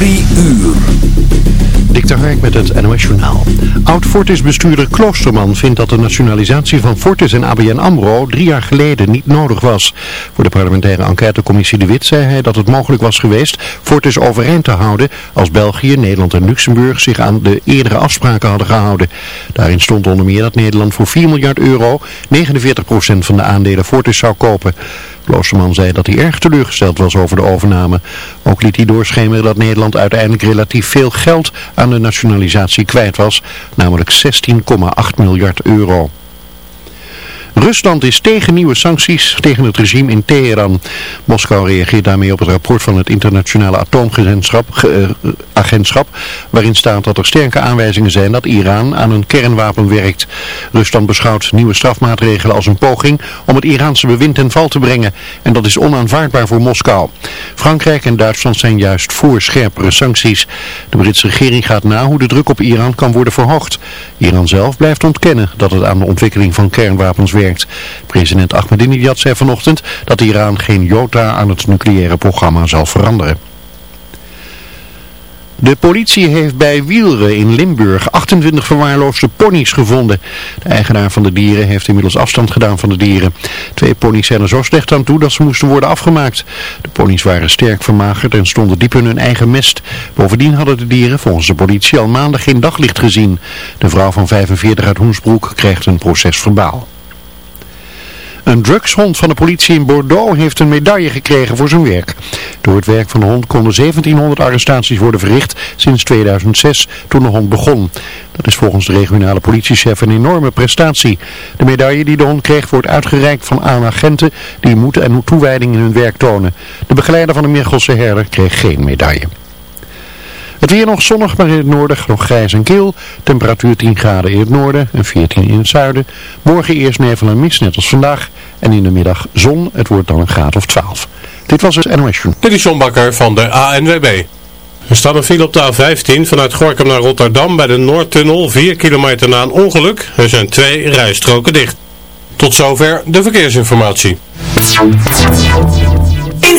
Drie uur. Dik Hark met het NOS Journaal. Oud-Fortis-bestuurder Kloosterman vindt dat de nationalisatie van Fortis en ABN AMRO drie jaar geleden niet nodig was. Voor de parlementaire enquêtecommissie De Wit zei hij dat het mogelijk was geweest Fortis overeind te houden als België, Nederland en Luxemburg zich aan de eerdere afspraken hadden gehouden. Daarin stond onder meer dat Nederland voor 4 miljard euro 49% van de aandelen Fortis zou kopen. Kloosterman zei dat hij erg teleurgesteld was over de overname. Ook liet hij doorschemeren dat Nederland uiteindelijk relatief veel geld aan de nationalisatie kwijt was, namelijk 16,8 miljard euro. Rusland is tegen nieuwe sancties tegen het regime in Teheran. Moskou reageert daarmee op het rapport van het internationale atoomagentschap, uh, waarin staat dat er sterke aanwijzingen zijn dat Iran aan een kernwapen werkt. Rusland beschouwt nieuwe strafmaatregelen als een poging om het Iraanse bewind ten val te brengen en dat is onaanvaardbaar voor Moskou. Frankrijk en Duitsland zijn juist voor scherpere sancties. De Britse regering gaat na hoe de druk op Iran kan worden verhoogd. Iran zelf blijft ontkennen dat het aan de ontwikkeling van kernwapens werkt. President Ahmadinejad zei vanochtend dat Iran geen jota aan het nucleaire programma zal veranderen. De politie heeft bij Wielre in Limburg 28 verwaarloosde ponies gevonden. De eigenaar van de dieren heeft inmiddels afstand gedaan van de dieren. Twee ponies zijn er zo slecht aan toe dat ze moesten worden afgemaakt. De ponies waren sterk vermagerd en stonden diep in hun eigen mest. Bovendien hadden de dieren volgens de politie al maanden geen daglicht gezien. De vrouw van 45 uit Hoensbroek krijgt een proces verbaal. Een drugshond van de politie in Bordeaux heeft een medaille gekregen voor zijn werk. Door het werk van de hond konden 1700 arrestaties worden verricht sinds 2006 toen de hond begon. Dat is volgens de regionale politiechef een enorme prestatie. De medaille die de hond kreeg wordt uitgereikt van aan agenten die moed en toewijding in hun werk tonen. De begeleider van de Mechelse herder kreeg geen medaille. Het weer nog zonnig, maar in het noorden nog grijs en kil. Temperatuur 10 graden in het noorden en 14 in het zuiden. Morgen eerst nevel en mist, net als vandaag. En in de middag zon, het wordt dan een graad of 12. Dit was het NOS Dit is John Bakker van de ANWB. Er staat een file op de A15 vanuit Gorkum naar Rotterdam bij de Noordtunnel, 4 kilometer na een ongeluk. Er zijn twee rijstroken dicht. Tot zover de verkeersinformatie. In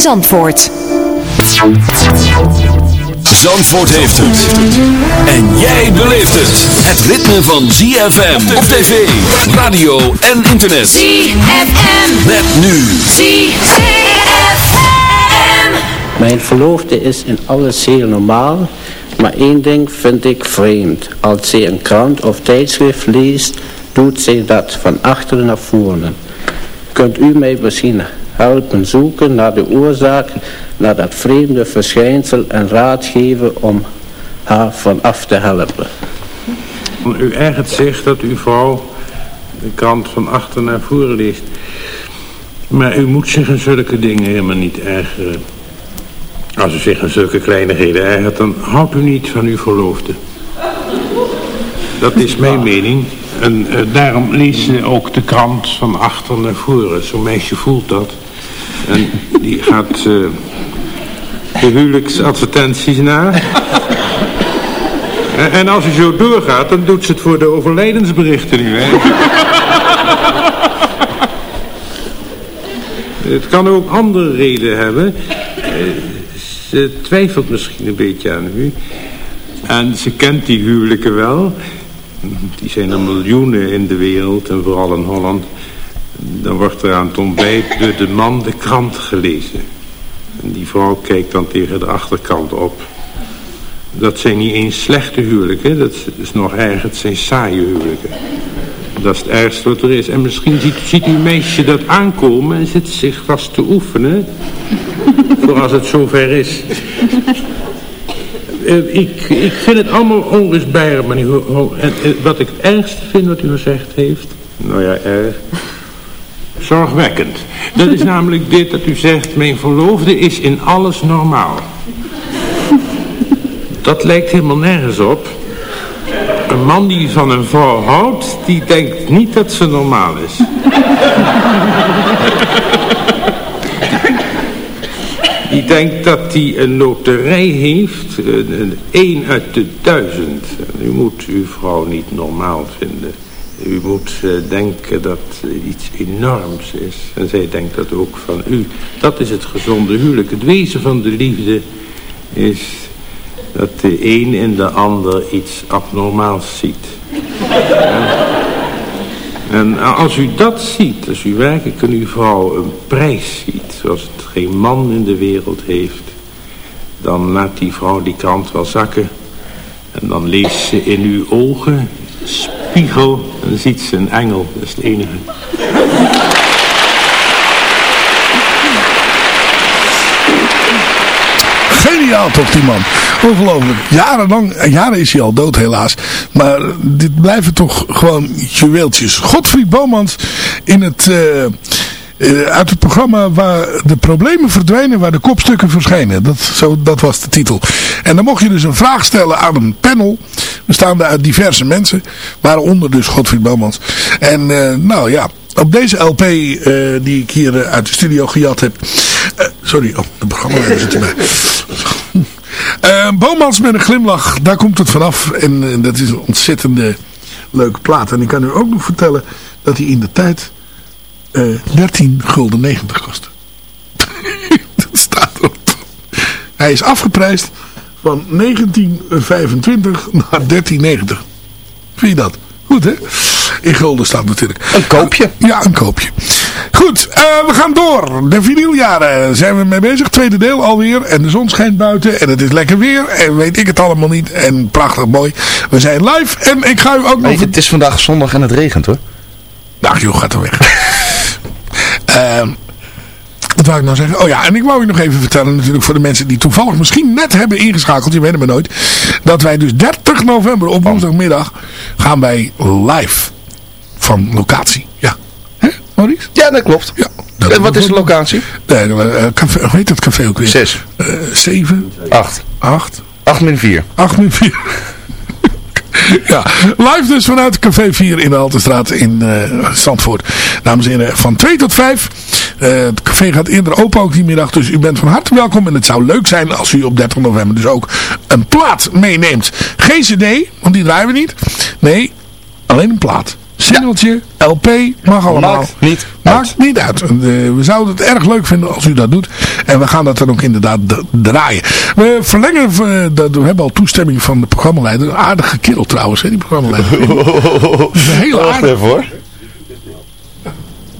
Zandvoort. Zandvoort heeft het. En jij beleeft het. Het ritme van ZFM op tv, radio en internet. ZFM. Met nu. ZFM. Mijn verloofde is in alles zeer normaal, maar één ding vind ik vreemd. Als zij een krant of tijdschrift leest, doet zij dat van achteren naar voren. Kunt u mij misschien helpen zoeken naar de oorzaak, naar dat vreemde verschijnsel en raad geven om haar van af te helpen? U ergert zich dat uw vrouw de krant van achter naar voren leest. Maar u moet zich aan zulke dingen helemaal niet ergeren. Als u zich aan zulke kleinigheden ergert, dan houdt u niet van uw verloofde. Dat is mijn mening. En eh, daarom leest ze ook de krant van achter naar voren. Zo'n meisje voelt dat. En die gaat eh, de huwelijksadvertenties na. En, als u zo doorgaat, dan doet ze het voor de overlijdensberichten nu, hè? het kan ook andere reden hebben. Eh, Ze twijfelt misschien een beetje aan u. En ze kent die huwelijken wel. Die zijn er miljoenen in de wereld en vooral in Holland. Dan wordt er aan het ontbijt door de man de krant gelezen. En die vrouw kijkt dan tegen de achterkant op. Dat zijn niet eens slechte huwelijken, dat is, nog erger, het zijn saaie huwelijken. Dat is het ergste wat er is. En misschien ziet, ziet uw meisje dat aankomen en zit zich vast te oefenen. voor als het zover is. Eh, ik, ik vind het allemaal ho- ho- en, en wat ik het ergste vind wat u gezegd heeft, nou ja, erg, zorgwekkend. Dat is namelijk dit dat u zegt, mijn verloofde is in alles normaal. Dat lijkt helemaal nergens op. Een man die van een vrouw houdt, die denkt niet dat ze normaal is. Die denkt dat hij een loterij heeft, een, een 1 uit de duizend. En U moet uw vrouw niet normaal vinden. U moet eh, denken dat iets enorms is. En zij denkt dat ook van u. Dat is het gezonde huwelijk. Het wezen van de liefde is dat de een in de ander iets abnormaals ziet. En als u dat ziet, als u werkelijk in uw vrouw een prijs ziet, zoals het geen man in de wereld heeft, dan laat die vrouw die krant wel zakken. En dan leest ze in uw ogen, spiegel, en ziet ze een engel. Dat is het enige. Geniaal toch, die man. Ongelooflijk. Jarenlang, jaren is hij al dood helaas. Maar dit blijven toch gewoon juweeltjes. Godfried Bomans in het... eh, uit het programma waar de problemen verdwijnen, waar de kopstukken verschijnen. Dat, zo, dat was de titel. En dan mocht je dus een vraag stellen aan een panel. Bestaande uit diverse mensen. Waaronder dus Godfried Bomans. En eh, nou ja, op deze LP eh, die ik hier eh, uit de studio gejat heb. eh, sorry, oh, de programma zit erbij. Eh Bomans met een glimlach, daar komt het vanaf. En eh, dat is een ontzettende leuke plaat. En ik kan u ook nog vertellen dat hij in de tijd eh 13 gulden 90 kostte. dat staat erop. Hij is afgeprijsd van 1925 naar 1390. Vind je dat? Goed hè? In gulden staat natuurlijk. Een koopje. Ja, een koopje. Goed, eh, we gaan door. De vinyljaren zijn we mee bezig. Tweede deel alweer. En de zon schijnt buiten. En het is lekker weer. En weet ik het allemaal niet. En prachtig mooi. We zijn live. En ik ga u ook nog... Het is vandaag zondag en het regent hoor. Ach joh, gaat er weg. Ehm, wat wou ik nou zeggen? Oh ja, en ik wou u nog even vertellen natuurlijk voor de mensen die toevallig misschien net hebben ingeschakeld. Je weet het maar nooit. Dat wij dus 30 november op woensdagmiddag gaan wij live van locatie. Ja. Hè, Maurice? Ja, dat klopt. Ja. En wat is de locatie? Nee, eh, café, hoe heet dat café ook weer? Zes. Eh, zeven, Acht. acht, Acht min vier. acht min vier. Ja, live dus vanuit Café 4 in de Haltestraat in eh Zandvoort. Dames en heren, van 2 tot 5. Eh, het café gaat eerder open ook die middag, dus u bent van harte welkom. En het zou leuk zijn als u op 30 november dus ook een plaat meeneemt. Geen cd, want die draaien we niet. Nee, alleen een plaat. Singeltje, LP, mag allemaal. Maakt niet Maakt niet uit. En, eh, we zouden het erg leuk vinden als u dat doet. En we gaan dat dan ook inderdaad draaien. We verlengen, eh, dat, we hebben al toestemming van de programmaleider. Een aardige kerel trouwens, hè, die programmaleider. Dat is een hele Wacht aardige. even hoor.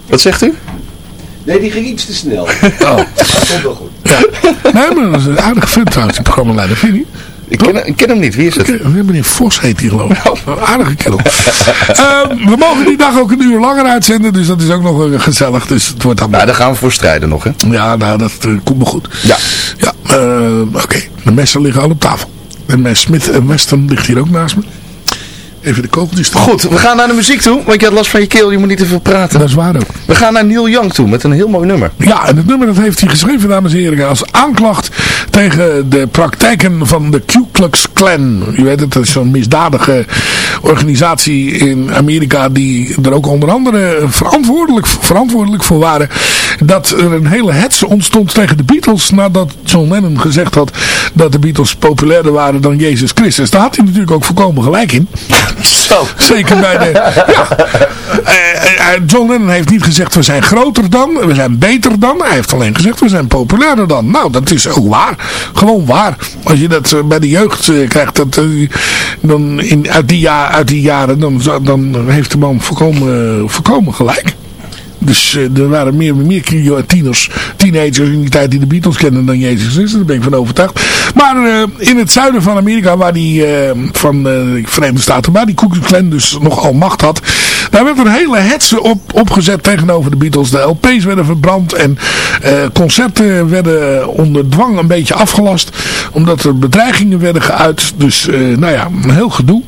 Wat zegt u? Nee, die ging iets te snel. Oh. Dat komt wel goed. Ja. Nee, maar dat is een aardige vent trouwens, die programmaleider. Vind je niet? Ik ken, ik ken hem niet. Wie is het? Oké, Meneer Vos heet hij geloof ik. Een aardige kerel. Eh, we mogen die dag ook een uur langer uitzenden. Dus dat is ook nog eh, gezellig. Dus het wordt allemaal... Nou, daar gaan we voor strijden nog hè. Ja, nou, dat eh, komt me goed. Ja. Ja, eh, oké. De messen liggen al op tafel. En mijn Smith Weston ligt hier ook naast me. Even de kogeltjes Goed, we gaan naar de muziek toe. Want je had last van je keel, je moet niet te veel praten. Dat is waar ook. We gaan naar Neil Young toe met een heel mooi nummer. Ja, en het nummer dat heeft hij geschreven, dames en heren, als aanklacht tegen de praktijken van de Ku Klux Klan. U weet het, dat is zo'n misdadige organisatie in Amerika die er ook onder andere verantwoordelijk, verantwoordelijk voor waren. Dat er een hele hetze ontstond tegen de Beatles nadat John Lennon gezegd had dat de Beatles populairder waren dan Jezus Christus. Daar had hij natuurlijk ook volkomen gelijk in. Zo. Zeker bij de... Ja. Eh, eh, John Lennon heeft niet gezegd we zijn groter dan, we zijn beter dan. Hij heeft alleen gezegd we zijn populairder dan. Nou, dat is ook waar. Gewoon waar. Als je dat eh, bij de jeugd krijgt, dat, dan in, uit, die ja, uit die jaren, dan, dan heeft de man volkomen, volkomen gelijk. Dus eh, er waren meer, meer tieners, teenagers in die tijd die de Beatles kenden dan Jezus Christus. Daar ben ik van overtuigd. Maar eh, in het zuiden van Amerika, waar die, eh, van de Verenigde Staten, waar die Ku Klux Klan dus nogal macht had. Daar werd een hele hetze op, opgezet tegenover de Beatles. De LP's werden verbrand en concerten werden onder dwang een beetje afgelast. Omdat er bedreigingen werden geuit. Dus nou ja, een heel gedoe.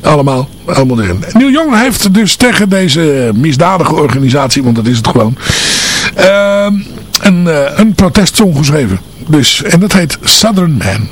Allemaal, allemaal erin. Neil Young heeft dus tegen deze misdadige organisatie, want dat is het gewoon, ehm, een, eh, een geschreven. Dus, en dat heet Southern Man.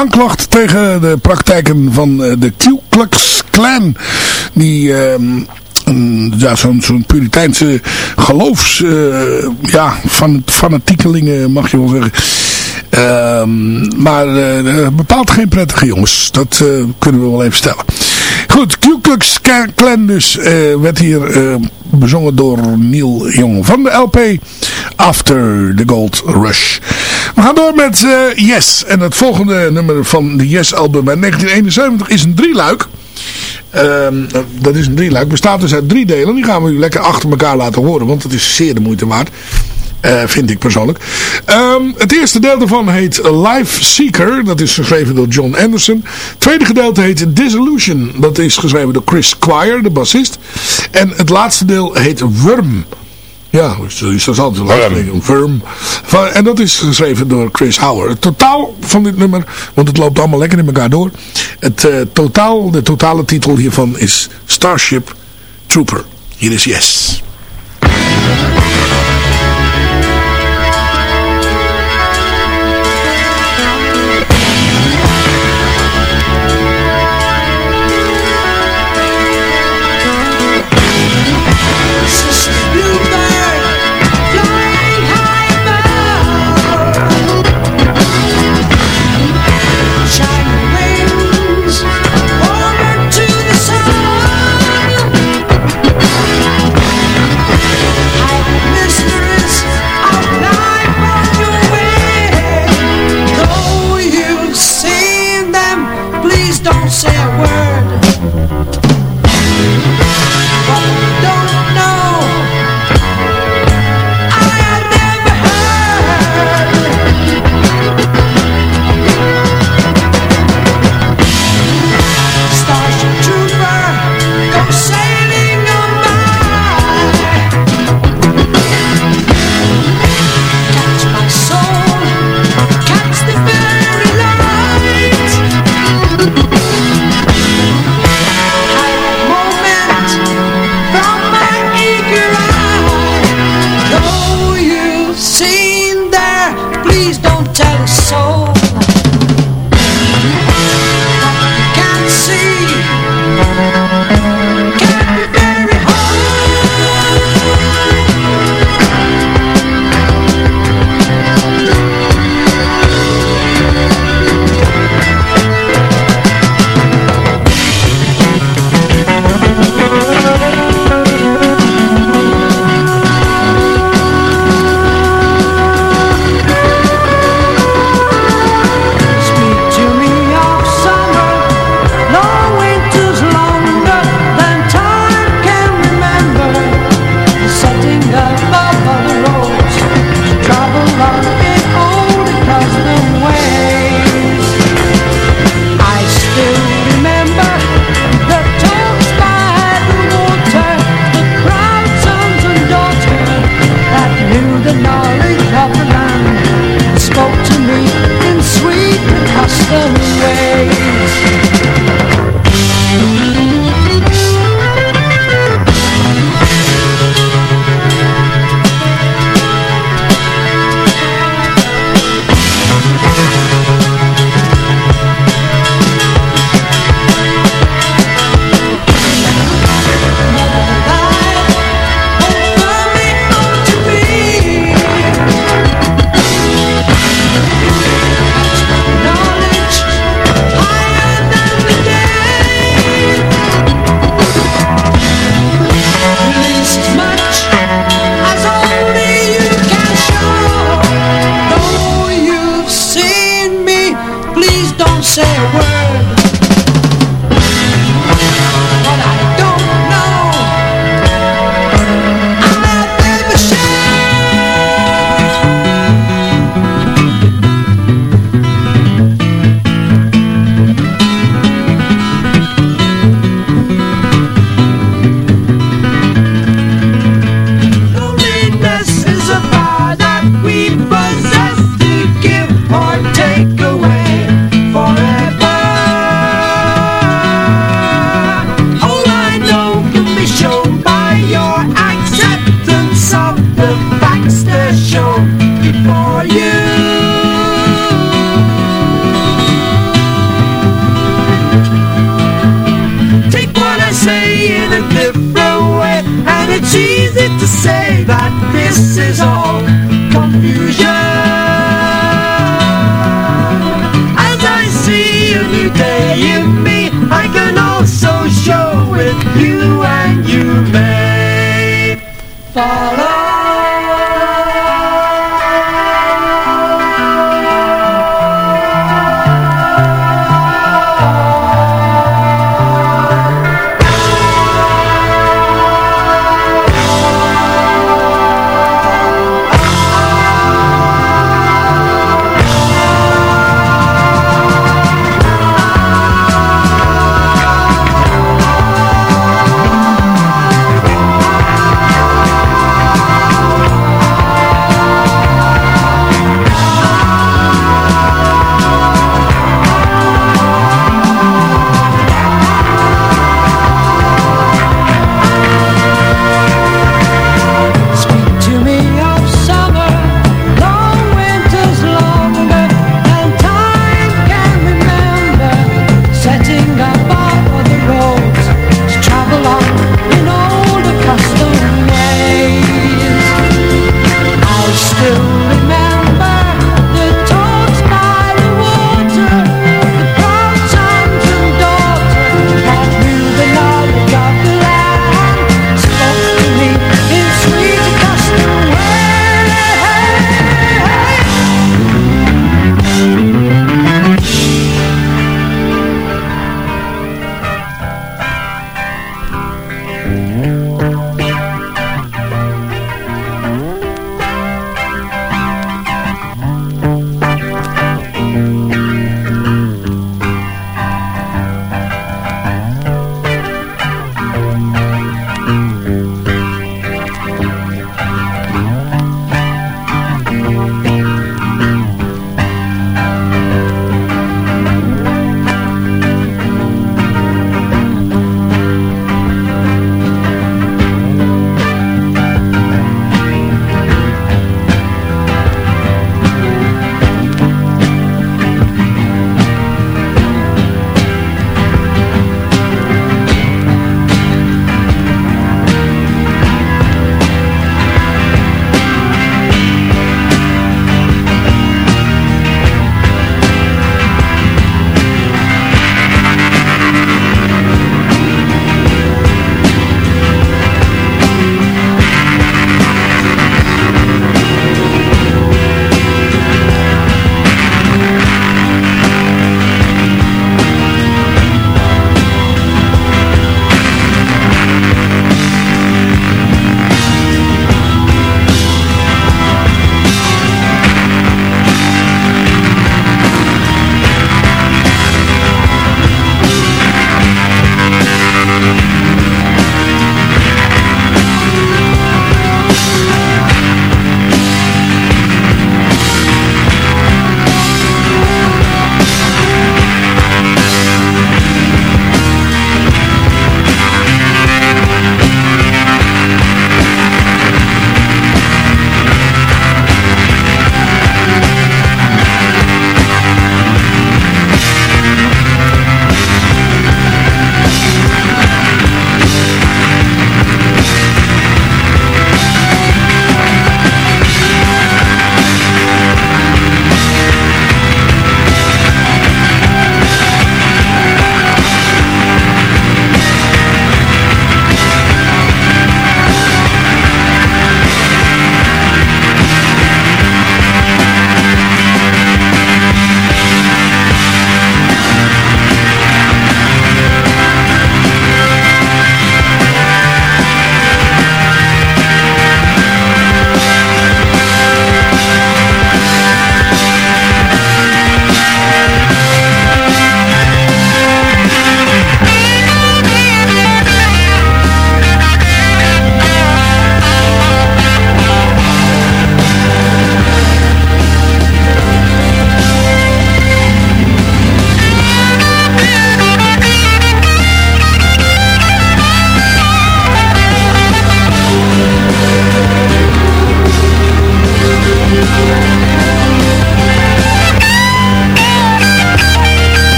Aanklacht tegen de praktijken van eh, de Ku Klux Klan. Die... ehm, ja, zo'n Puriteinse geloofs... eh, ja, fan, fanatiekelingen mag je wel zeggen. Ehm, maar eh, bepaalt geen prettige jongens. Dat kunnen we wel even stellen. Goed, Ku Klux Klan dus eh, werd hier eh, bezongen door Neil Young van de LP After the Gold Rush. We gaan door met eh, Yes. En het volgende nummer van de Yes album uit 1971 is een drieluik. Ehm, dat is een drieluik. Bestaat dus uit drie delen. Die gaan we u lekker achter elkaar laten horen. Want het is zeer de moeite waard. Eh, vind ik persoonlijk. Ehm, het eerste deel daarvan heet Life Seeker. Dat is geschreven door John Anderson. Het tweede gedeelte heet Disillusion. Dat is geschreven door Chris Squire, de bassist. En het laatste deel heet Worm. Ja, dus dat is altijd een Worm. En dat is geschreven door Chris Howard. Het totaal van dit nummer, want het loopt allemaal lekker in elkaar door. Het eh, totaal, de totale titel hiervan is Starship Trooper. Hier is Yes.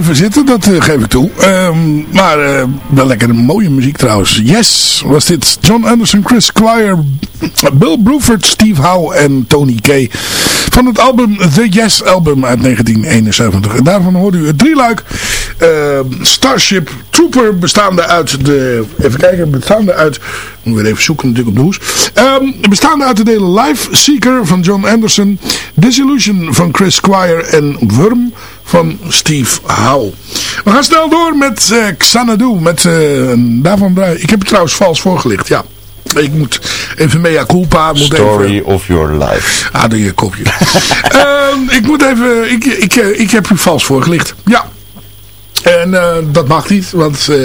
Even zitten, dat eh, geef ik toe. Ehm, maar eh, wel lekker mooie muziek trouwens. Yes, was dit John Anderson, Chris Squire, Bill Bruford, Steve Howe en Tony Kay. Van het album The Yes Album uit 1971. En daarvan hoorde u het drieluik. ehm Starship Trooper bestaande uit de... Even kijken, bestaande uit... Moet weer even zoeken natuurlijk op de hoes. Ehm, bestaande uit de delen Life Seeker van John Anderson. Disillusion van Chris Squire en Worm van Steve Howe. We gaan snel door met eh, Xanadu. Met, eh, daarvan, draai- ik heb het trouwens vals voorgelicht, ja. Ik moet even mea culpa. Moet Story even, of your life. ah, doe je kopje. Ehm, ik moet even, ik, ik, eh, ik heb u vals voorgelicht. Ja. En eh, dat mag niet, want eh,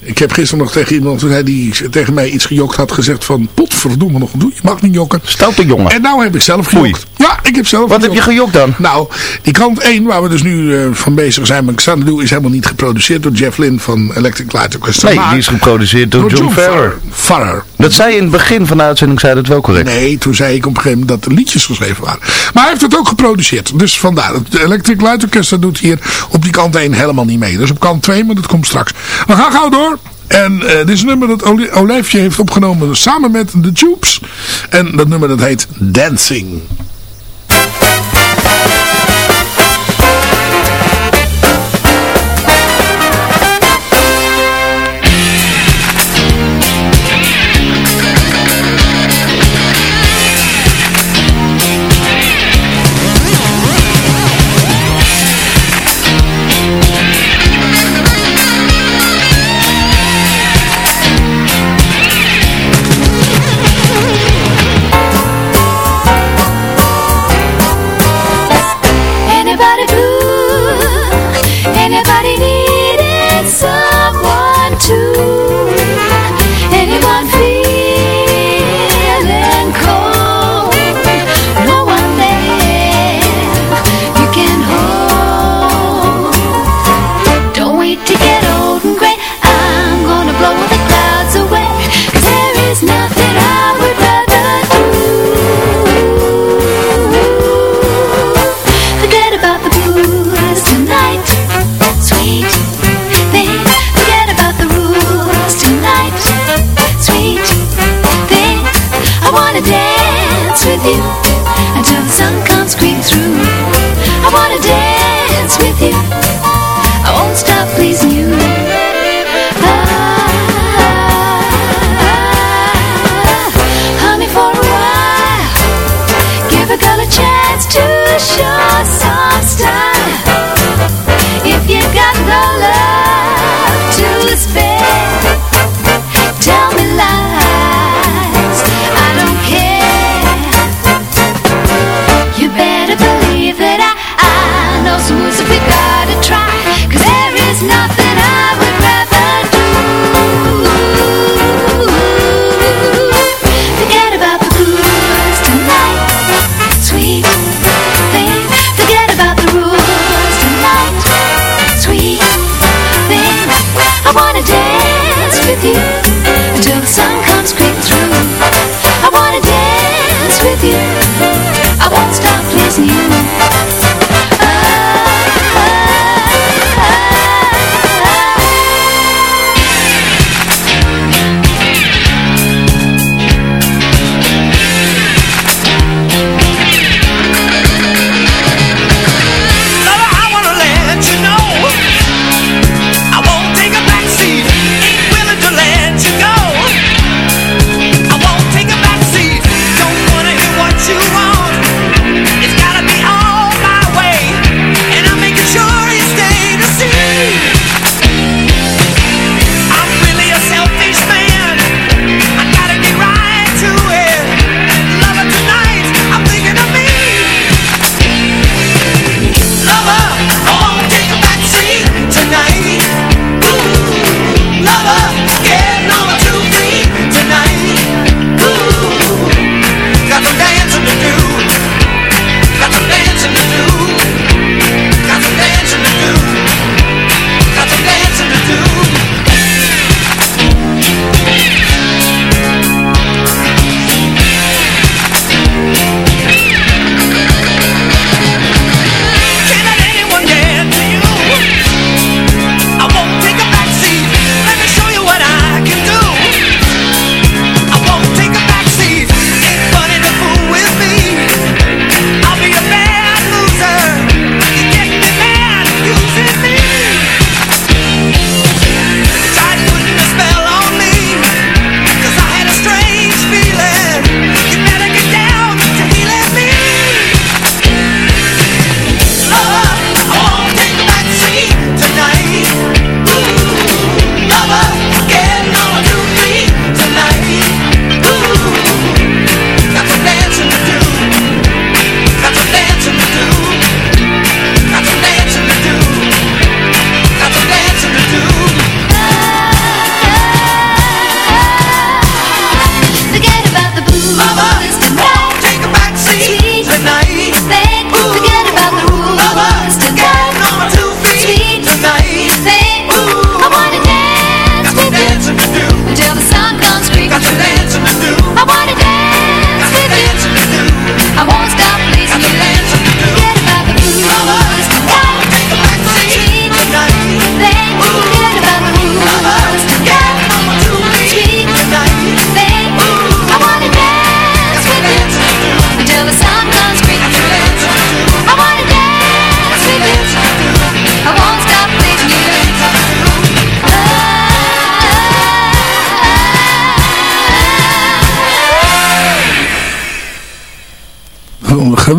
ik heb gisteren nog tegen iemand, toen hij die tegen mij iets gejokt had, gezegd van, potverdomme nog, doe, je mag niet jokken. Stoute jongen. En nou heb ik zelf gejokt. Ja, ik heb zelf Wat heb je gejokt dan? Nou, die kant 1 waar we dus nu eh, van bezig zijn met Xanadu is helemaal niet geproduceerd door Jeff Lynne van Electric Light Orchestra. Nee, die is geproduceerd door, John, Farrer. Farrer. Dat zei je in het begin van de uitzending, zei dat wel correct. Nee, toen zei ik op een gegeven moment dat er liedjes geschreven waren. Maar hij heeft het ook geproduceerd. Dus vandaar. Het Electric Light Orchestra doet hier op die kant 1 helemaal niet mee. Dus op kant 2, maar dat komt straks. We gaan gauw door. En eh, dit is een nummer dat Oli- Olijfje heeft opgenomen samen met The Tubes. En dat nummer dat heet Dancing.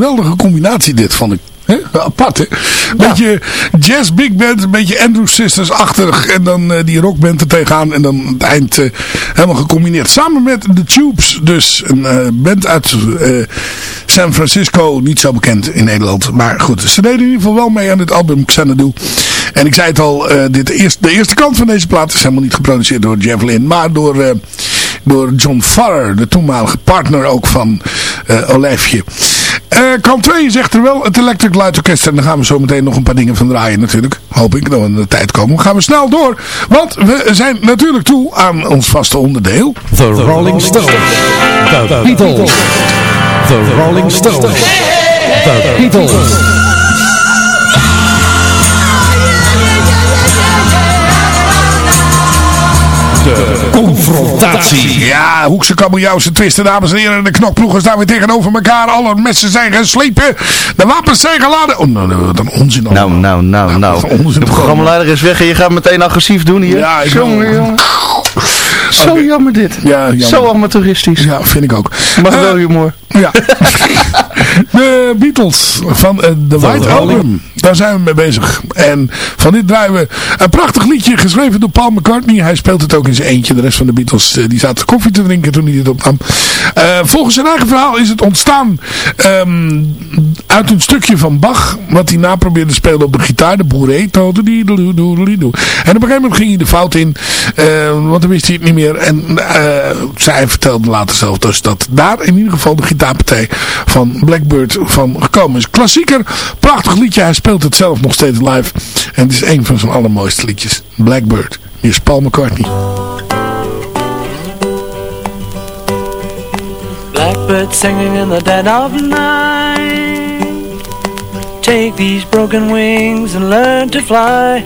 Geweldige combinatie dit, vond ik. He? Apart, hè? Beetje jazz big band, een beetje Andrew Sisters-achtig. En dan uh, die rockband er tegenaan. En dan het eind uh, helemaal gecombineerd. Samen met The Tubes, dus een uh, band uit San Francisco. Niet zo bekend in Nederland. Maar goed, ze deden in ieder geval wel mee aan dit album Xanadu. En ik zei het al, dit eerst, de eerste kant van deze plaat is helemaal niet geproduceerd door Jeff Lynne. Maar door, door John Farrer, de toenmalige partner ook van Olijfje. Uh, kant 2 is echter wel het Electric Light Orchestra. En daar gaan we zo meteen nog een paar dingen van draaien natuurlijk. Hoop ik dat we in de tijd komen. Dan gaan we snel door. Want we zijn natuurlijk toe aan ons vaste onderdeel. The Rolling Stones. The Beatles. The Rolling Stones. The Beatles. De confrontatie. Ja, Hoekse kabeljauwse twisten, dames en heren. De knokploegen staan weer tegenover elkaar. Alle messen zijn geslepen. De wapens zijn geladen. Oh, nou, wat een onzin. Nou, nou, nou, nou. De programmaleider is weg en je gaat meteen agressief doen hier. Ja, jongen, jongen. Zo okay. jammer dit. Ja, jammer. Zo amateuristisch. Ja, vind ik ook. Maar uh, wel humor. Ja. de Beatles van uh, The White Album. Daar zijn we mee bezig. En van dit draaien we een prachtig liedje geschreven door Paul McCartney. Hij speelt het ook in zijn eentje. De rest van de Beatles uh, die zaten koffie te drinken toen hij dit opnam. Uh, volgens zijn eigen verhaal is het ontstaan um, uit een stukje van Bach. Wat hij na probeerde te spelen op de gitaar. De boeré. En op een gegeven moment ging hij de fout in. want dan wist hij het niet meer. En zij vertelde later zelf dus dat daar in ieder geval de gitaarpartij van Blackbird van gekomen is. Klassieker. Prachtig liedje. Hij speelt het zelf nog steeds live. En het is een van zijn allermooiste liedjes. Blackbird. Hier is Paul McCartney. Blackbird singing in the dead of night Take these broken wings and learn to fly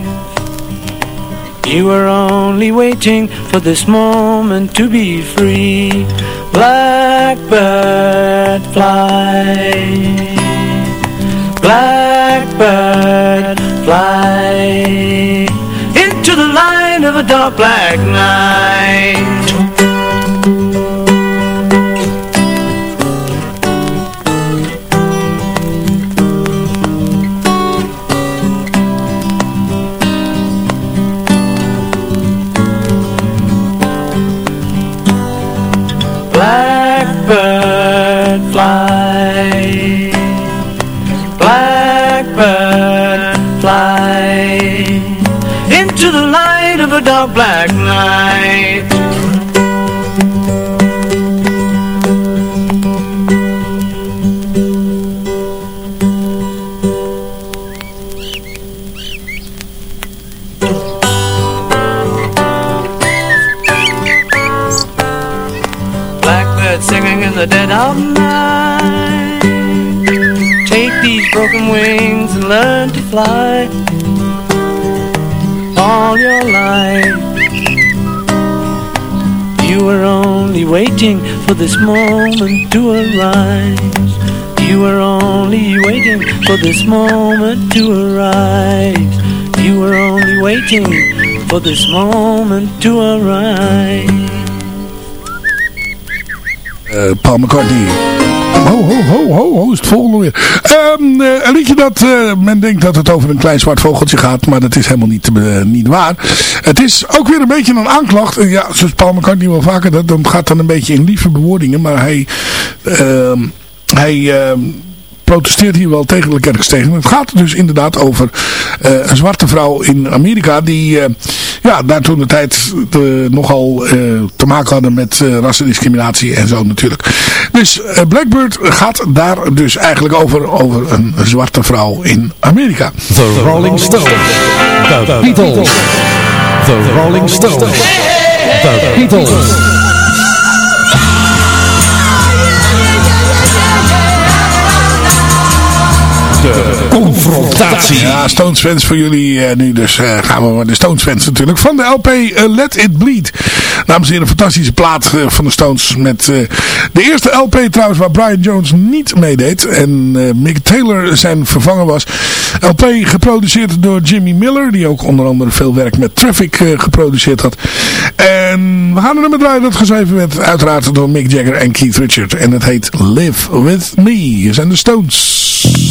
You were only waiting for this moment to be free. Blackbird fly. Blackbird fly. Into the light of a dark black night dark black night Blackbird singing in the dead of night. Take these broken wings and learn to fly All your life. You were only waiting for this moment to arise. You were only waiting for this moment to arise. You were only waiting for this moment to arise. Uh, Paul McCartney. Ho, ho, ho, ho, ho, is het volgende weer. Um, uh, een liedje dat uh, men denkt dat het over een klein zwart vogeltje gaat, maar dat is helemaal niet, uh, niet waar. Het is ook weer een beetje een aanklacht. ja, zoals Paul McCartney wel vaker, dat, dat gaat dan een beetje in lieve bewoordingen, maar hij... hij protesteert hier wel tegelijk ergens tegen. Het gaat dus inderdaad over uh, een zwarte vrouw in Amerika die uh, ja, daar toen de tijd uh, nogal te maken hadden met rassendiscriminatie en zo natuurlijk. Dus Blackbird gaat daar dus eigenlijk over, over een zwarte vrouw in Amerika. The Rolling Stones. The Beatles. The Rolling Stones. The Beatles. De Confrontatie. Ja, Stones fans voor jullie eh, nu. Dus eh, gaan we maar de Stones fans natuurlijk. Van de LP eh, Let It Bleed. Namens een fantastische plaat van de Stones. Met de eerste LP trouwens waar Brian Jones niet meedeed. En Mick Taylor zijn vervanger was. LP geproduceerd door Jimmy Miller. Die ook onder andere veel werk met Traffic geproduceerd had. En we gaan er nummer draaien dat geschreven werd. Uiteraard door Mick Jagger en Keith Richard. En het heet Live With Me. Hier zijn de Stones.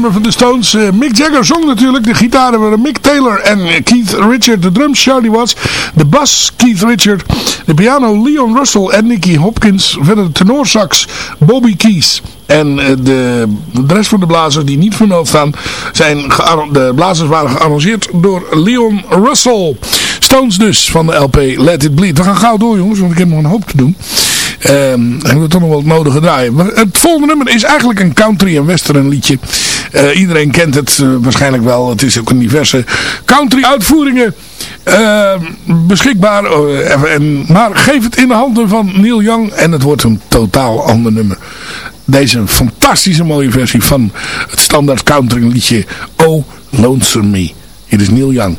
nummer van de Stones. Eh, Mick Jagger zong natuurlijk. De gitaren waren Mick Taylor en Keith Richard. De drums Charlie Watts. De bas Keith Richard. De piano Leon Russell en Nicky Hopkins. Verder de tenorsax Bobby Keys. En eh, de, de rest van de blazers die niet vermeld staan, zijn de blazers waren gearrangeerd door Leon Russell. Stones dus van de LP Let It Bleed. We gaan gauw door jongens, want ik heb nog een hoop te doen. Ehm en we toch nog wel het nodige draaien. Het volgende nummer is eigenlijk een country en western liedje. Eh, iedereen kent het eh, waarschijnlijk wel. Het is ook in diverse country uitvoeringen eh, beschikbaar. En, maar geef het in de handen van Neil Young en het wordt een totaal ander nummer. Deze fantastische mooie versie van het standaard country liedje Oh Lonesome Me. Hier is Neil Young.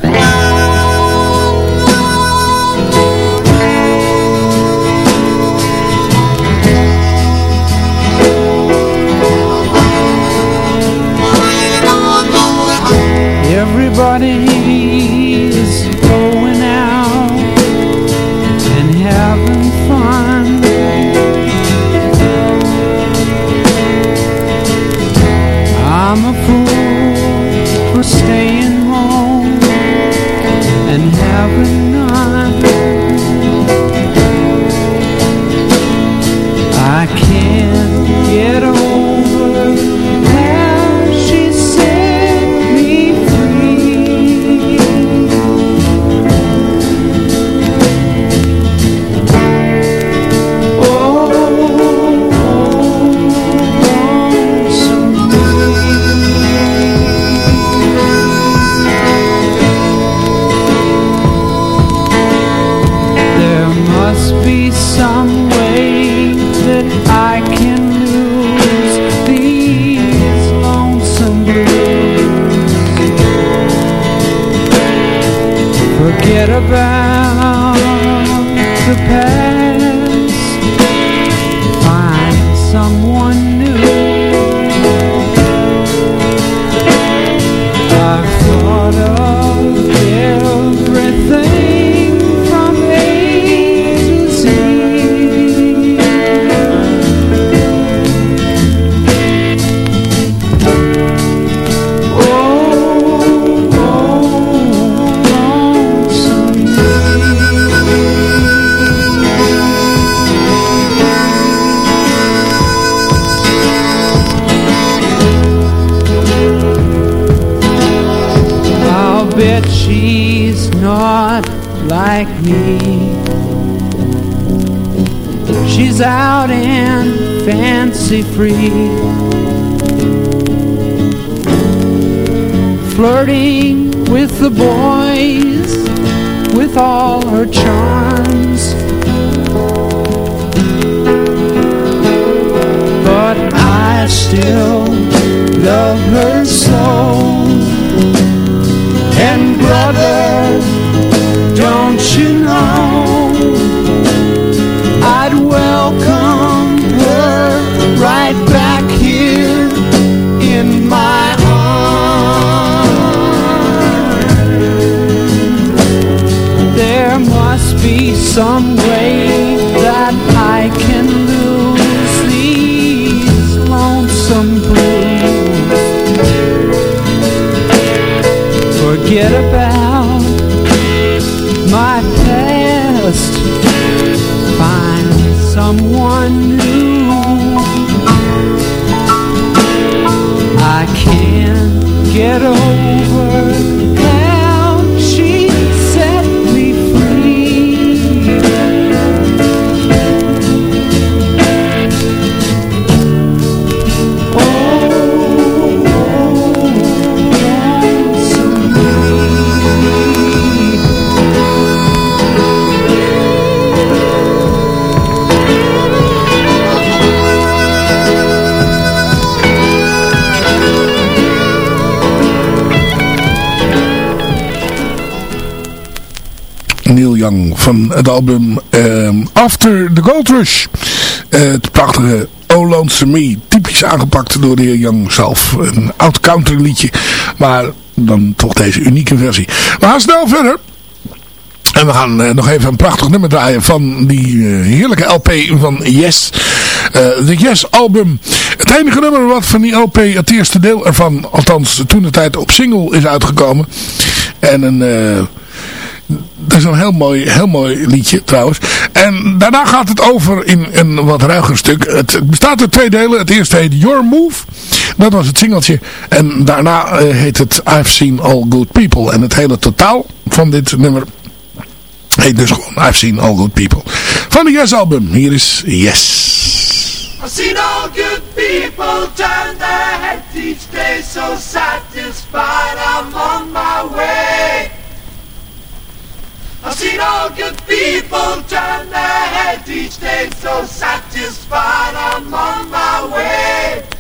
Free. Flirting with the boys with all her charms. But I still love her so. And brother, don't you know I'd welcome right back here in my arms. There must be some way that I can lose these lonesome blues. Forget about my past. Find someone quero Van het album ehm, After the Gold Rush. Eh, het prachtige Lonesome Me. Typisch aangepakt door de heer Young zelf. Een oud countryliedje. Maar dan toch deze unieke versie. We gaan snel verder. En we gaan eh, nog even een prachtig nummer draaien van die eh, heerlijke LP van Yes. Eh, De Yes album. Het enige nummer wat van die LP, het eerste deel ervan, althans toen de tijd op single is uitgekomen. En een... dat is een heel mooi, heel mooi liedje trouwens. En daarna gaat het over in een wat ruiger stuk. Het, het bestaat uit twee delen. Het eerste heet Your Move. Dat was het singeltje. En daarna eh, heet het I've Seen All Good People. En het hele totaal van dit nummer heet dus gewoon I've Seen All Good People. Van de Yes album. Hier is Yes. I've seen all good people turn their heads each day so satisfied I'm on my way. I've seen all good people turn their heads each day so satisfied I'm on my way.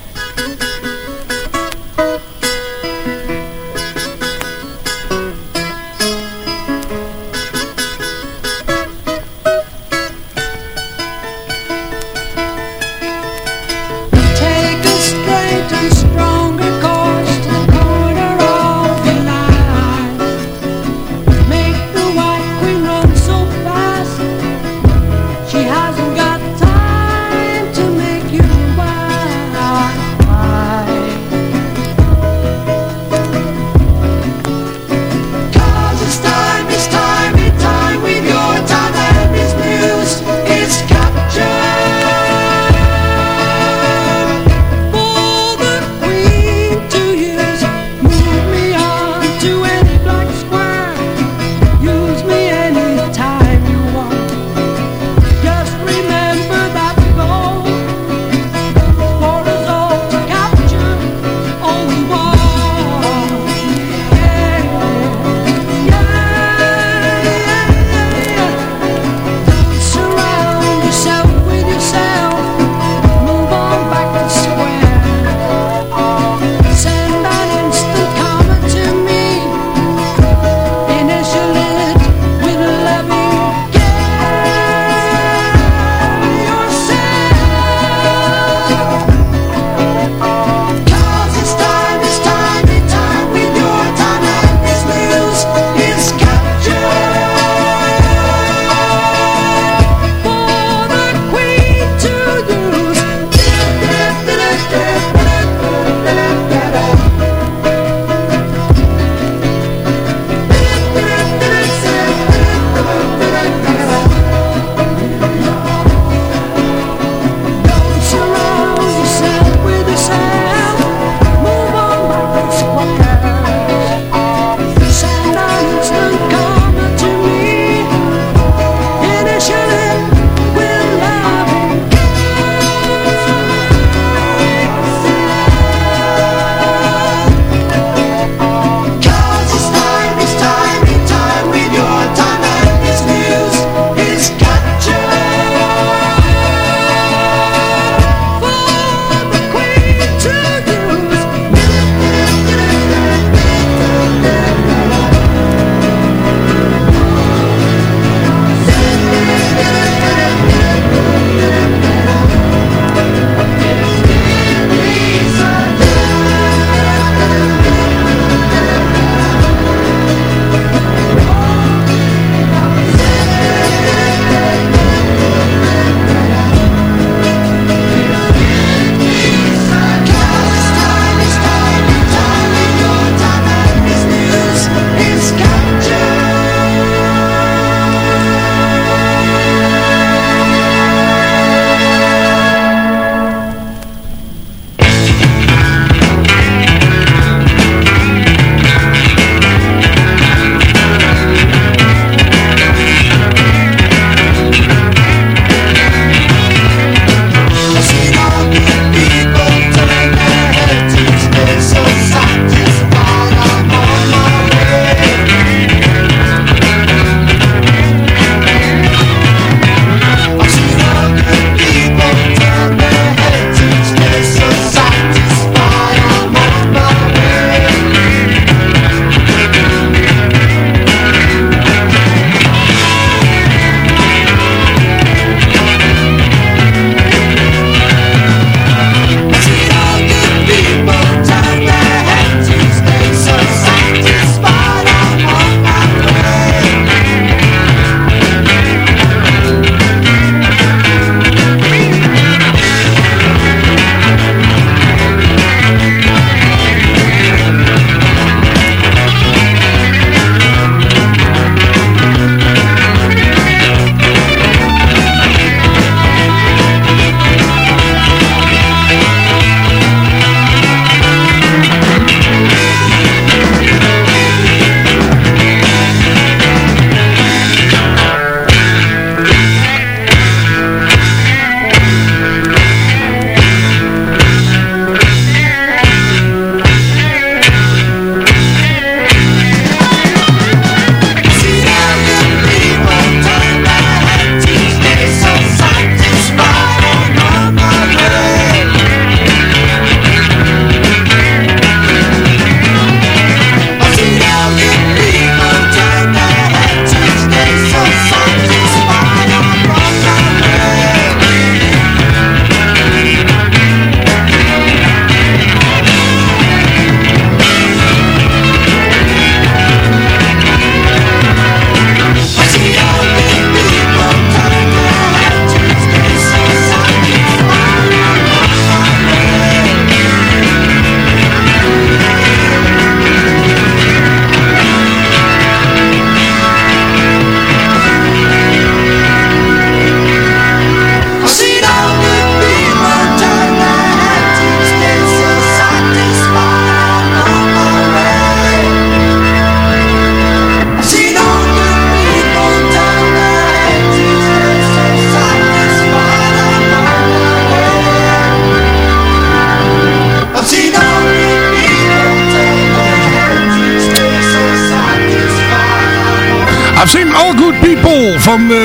Van eh,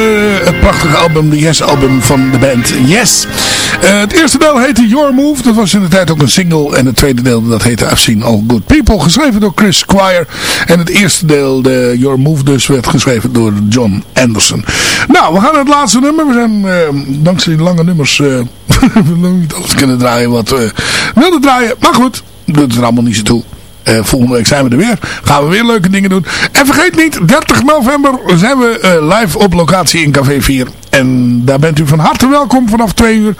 het prachtige album, de Yes album van de band Yes. Eh, het eerste deel heette Your Move, dat was in de tijd ook een single. En het tweede deel, dat heette I've Seen All Good People, geschreven door Chris Squire. En het eerste deel, de Your Move dus, werd geschreven door John Anderson. Nou, we gaan naar het laatste nummer. We zijn eh, dankzij die lange nummers, we niet alles kunnen draaien wat we wilden draaien. Maar goed, is er allemaal niet zo toe. Uh, volgende week zijn we er weer. Gaan we weer leuke dingen doen. En vergeet niet, 30 november zijn we uh, live op locatie in Café 4. En daar bent u van harte welkom vanaf 2 uur.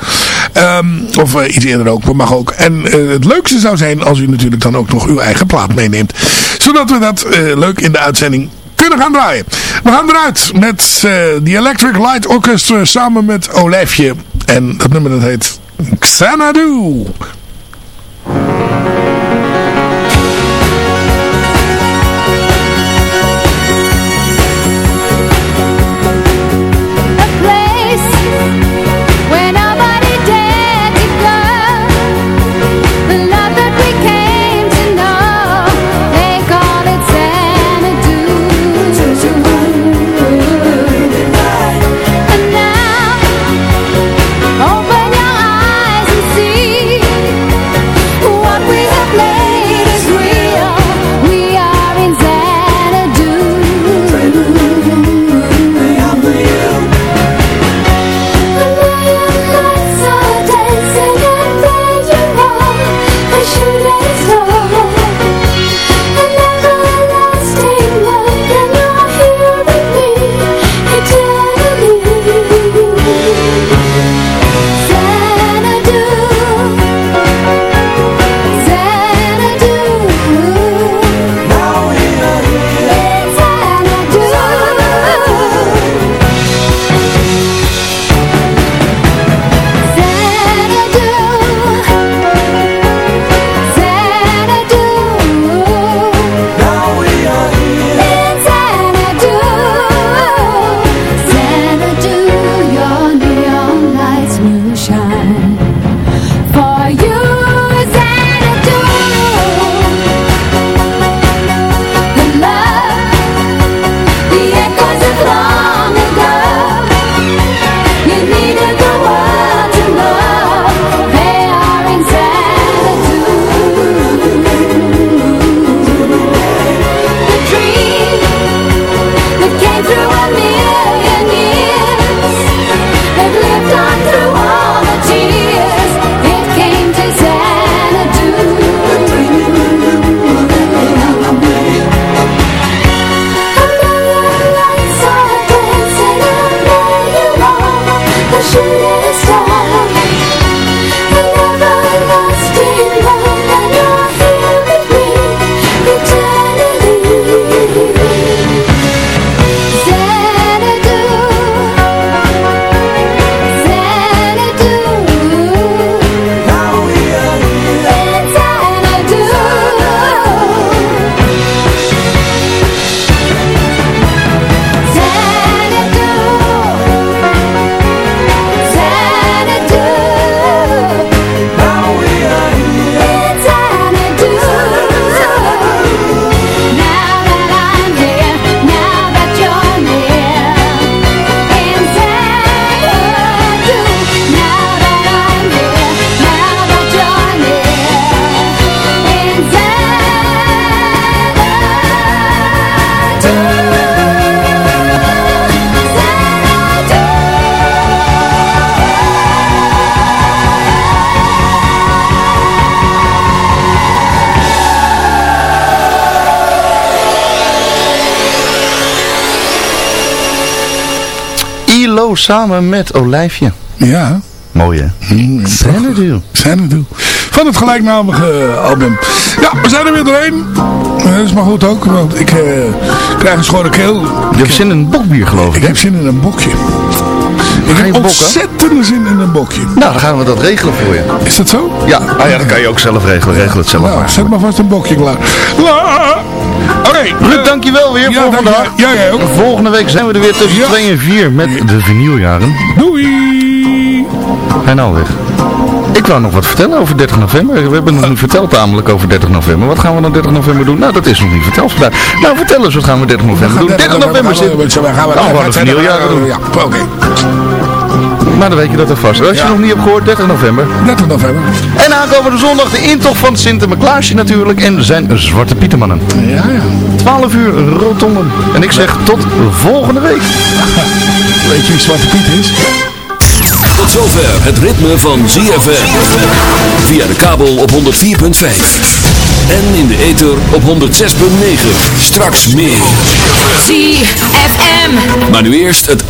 Um, of uh, iets eerder ook, dat mag ook. En het leukste zou zijn als u natuurlijk dan ook nog uw eigen plaat meeneemt. Zodat we dat leuk in de uitzending kunnen gaan draaien. We gaan eruit met de Electric Light Orchestra samen met Olijfje. En dat nummer dat heet Xanadu. Samen met Olijfje. Ja. Mooi hè? Mm, Xanadu. Xanadu. Van het gelijknamige uh, album. Ja, we zijn er weer doorheen. Dat is maar goed ook, want ik uh, krijg een schorre keel. Je hebt zin in een bokbier geloof ik. Ik heb zin in een bokje. Ik heb ontzettend zin in een bokje. Nou, dan gaan we dat regelen voor je. Is dat zo? Ja, ah, ja dat kan je ook zelf regelen. Regel het zelf nou, maar. Zet maar vast een bokje klaar. Oké. Okay, eh, dankjewel weer voor vandaag. Volgende week zijn we er weer tussen 2 en 4 met de vernieuwjaren. Doei. En nou. Ik wou nog wat vertellen over 30 november. We hebben nog verteld namelijk over 30 november. Wat gaan we dan 30 november doen? Nou, dat is nog niet verteld vandaag. Nou, vertel eens wat gaan we 30 november doen. 30 november zit... Gaan we het oh, vinyljaren doen. Ja, oké. Hm. Maar dan weet je dat er vast. Als je nog niet op gehoord, 30 november. 30 november. En aankomende zondag de intocht van Sinterklaasje natuurlijk en zijn Zwarte Pietermannen. Ja, ja. 12 uur rotonden. En ik zeg tot volgende week. weet je wie Zwarte Piet is? Tot zover het ritme van ZFM. Via de kabel op 104.5. En in de ether op 106.9. Straks meer. ZFM. Maar nu eerst het...